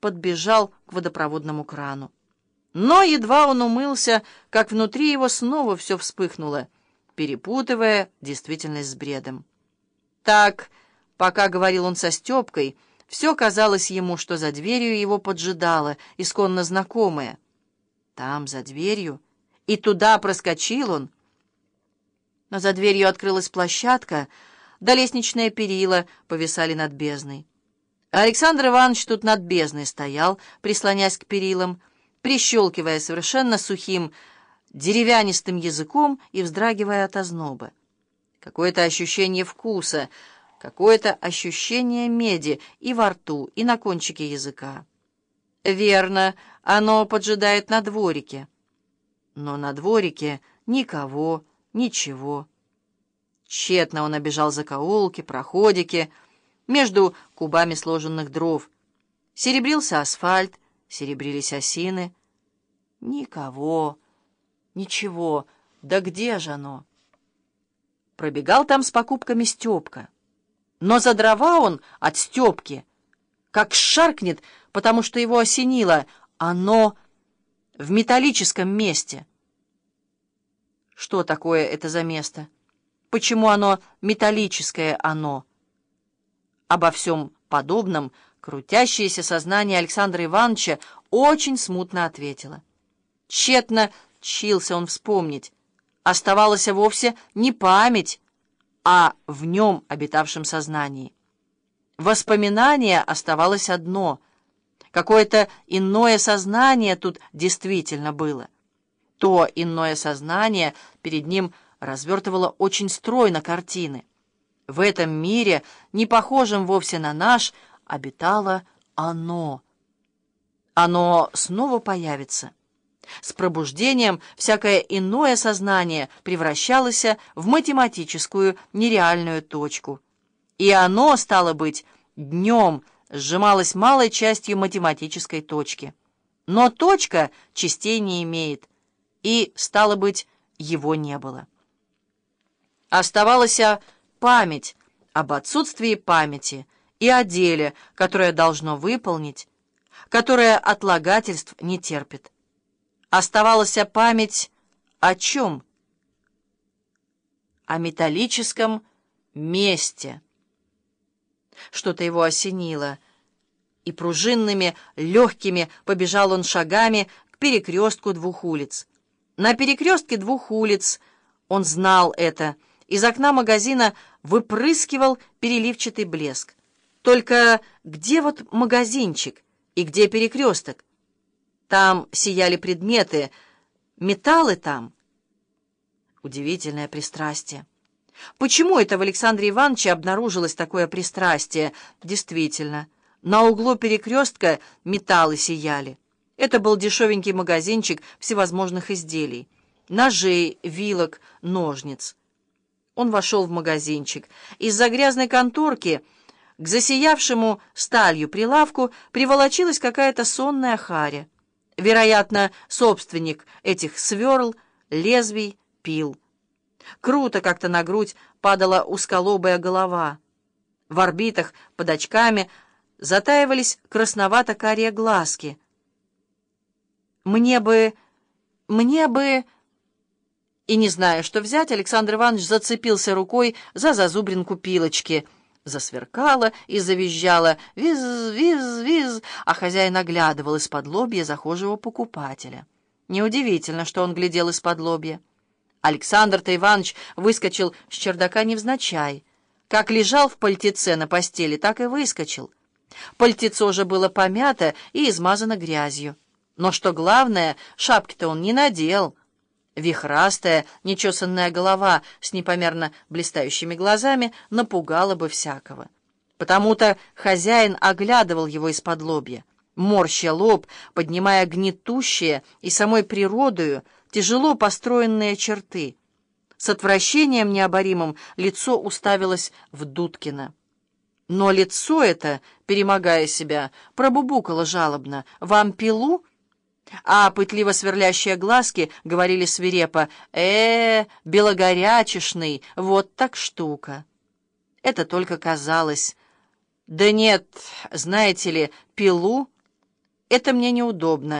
подбежал к водопроводному крану. Но едва он умылся, как внутри его снова все вспыхнуло, перепутывая действительность с бредом. Так, пока говорил он со Степкой, все казалось ему, что за дверью его поджидало, исконно знакомое. Там, за дверью, и туда проскочил он. Но за дверью открылась площадка, да лестничные перила повисали над бездной. Александр Иванович тут над бездной стоял, прислонясь к перилам, прищелкивая совершенно сухим, деревянистым языком и вздрагивая от озноба. Какое-то ощущение вкуса, какое-то ощущение меди и во рту, и на кончике языка. Верно, оно поджидает на дворике. Но на дворике никого, ничего. Тщетно он обежал закоулки, проходики, между кубами сложенных дров. Серебрился асфальт, серебрились осины. Никого, ничего, да где же оно? Пробегал там с покупками Степка. Но за дрова он от Степки, как шаркнет, потому что его осенило, оно в металлическом месте. Что такое это за место? Почему оно металлическое оно? Обо всем подобном крутящееся сознание Александра Ивановича очень смутно ответило. Тщетно чился он вспомнить. Оставалась вовсе не память, а в нем обитавшем сознании. Воспоминание оставалось одно. Какое-то иное сознание тут действительно было. То иное сознание перед ним развертывало очень стройно картины. В этом мире, не похожем вовсе на наш, обитало оно. Оно снова появится. С пробуждением всякое иное сознание превращалось в математическую нереальную точку. И оно, стало быть, днем сжималось малой частью математической точки. Но точка частей не имеет, и, стало быть, его не было. Оставалась память об отсутствии памяти и о деле, которое должно выполнить, которое отлагательств не терпит. Оставалась память о чем? О металлическом месте. Что-то его осенило, и пружинными, легкими побежал он шагами к перекрестку двух улиц. На перекрестке двух улиц, он знал это, из окна магазина выпрыскивал переливчатый блеск. Только где вот магазинчик и где перекресток? Там сияли предметы, металлы там. Удивительное пристрастие. Почему это в Александре Ивановиче обнаружилось такое пристрастие? Действительно, на углу перекрестка металлы сияли. Это был дешевенький магазинчик всевозможных изделий. Ножей, вилок, ножниц. Он вошел в магазинчик. Из-за грязной конторки к засиявшему сталью прилавку приволочилась какая-то сонная харя. Вероятно, собственник этих сверл, лезвий, пил. Круто как-то на грудь падала узколобая голова. В орбитах под очками затаивались красновато-карие глазки. «Мне бы... мне бы...» И, не зная, что взять, Александр Иванович зацепился рукой за зазубринку пилочки. Засверкала и завизжала «Виз, виз, виз», а хозяин оглядывал из-под лобья захожего покупателя. Неудивительно, что он глядел из-под лобья. Александр-то Иванович выскочил с чердака невзначай. Как лежал в пальтеце на постели, так и выскочил. Пальтецо же было помято и измазано грязью. Но что главное, шапки-то он не надел — Вихрастая, нечесанная голова с непомерно блистающими глазами напугала бы всякого. Потому-то хозяин оглядывал его из-под лобья, морща лоб, поднимая гнетущие и самой природою тяжело построенные черты. С отвращением необоримым лицо уставилось в Дудкина. Но лицо это, перемогая себя, пробубукало жалобно. «Вам пилу?» А пытливо сверлящие глазки говорили свирепо «Э, белогорячешный, вот так штука». Это только казалось. Да нет, знаете ли, пилу это мне неудобно.